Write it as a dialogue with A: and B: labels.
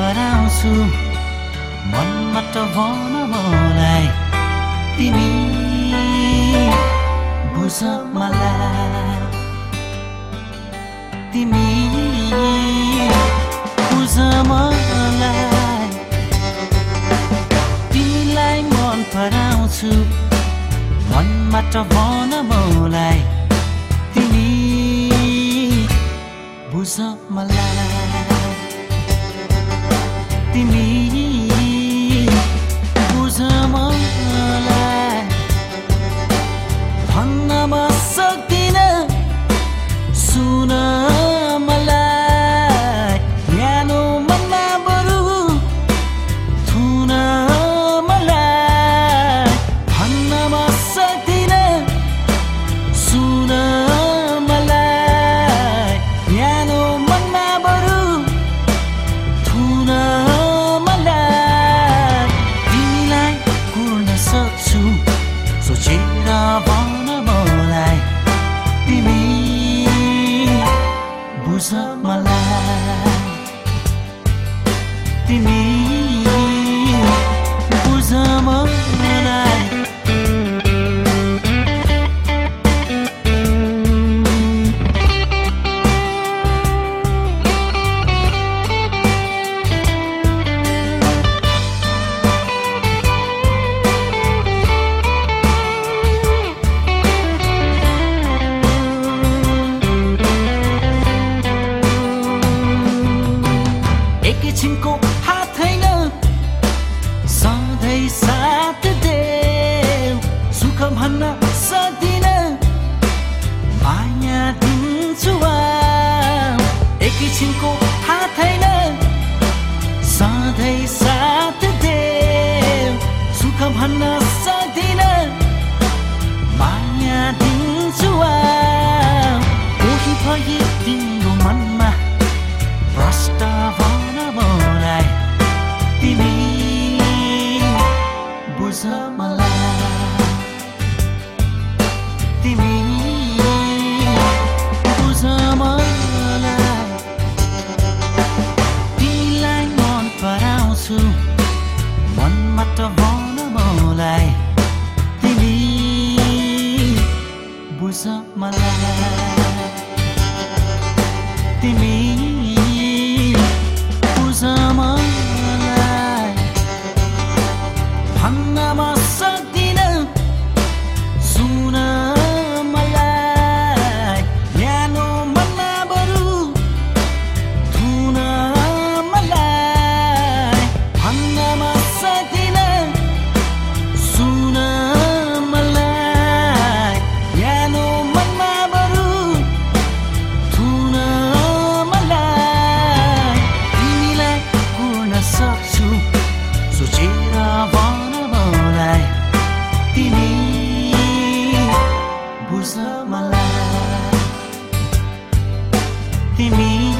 A: हराउँछु मनबाट भन मलाई तिमी बुझ मलाई। तिमी बुझ मलाई। तिमीलाई मन पराउँछु मनबाट भन मलाई। तिमी बुझ मलाई। तिमी भन मलाई तिमी बुझ मलाई। तिमी एकैछिनको थाहा सधैँ सा my life. arms of my life. He means